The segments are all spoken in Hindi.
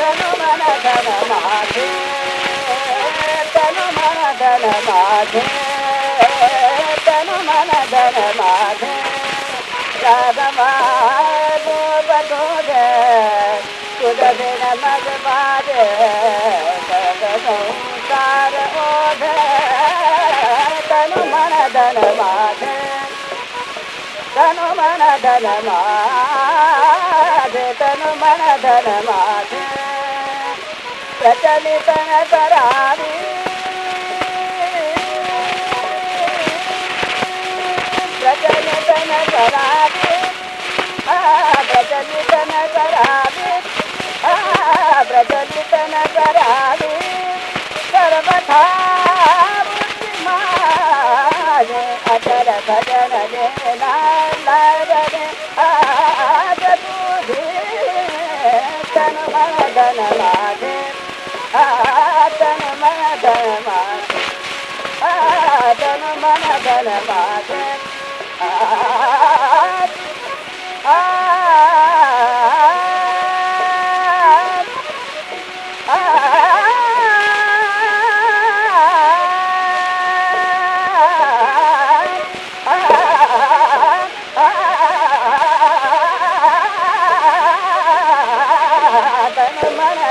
तनु मन धन माधे तनु मन धन माधे तनु मन धन माधे रागमालो बदोगे तुझ बिन मग सग संसार ओधे तनु मन धन माधे तनु मन धन माधे तनु मन धन प्रचलित न करावी प्रचलित न करावी आ, प्रचलित न करावी आ, प्रचलित न सर्वथा बुद्धिमाने अचल भजन ತನ ಮನ ಧನ ಮಾತೆ ತನ ಮನ ಧನ ಮಾತೆ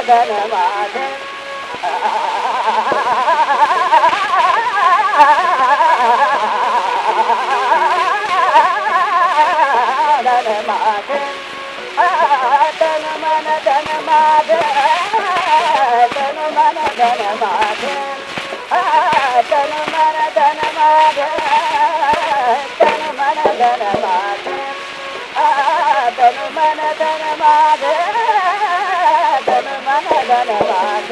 ಧನ ಮಾತೆ ధనమాధ ధనమన ధనమాధ